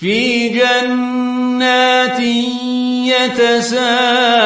في جنات يتساءلون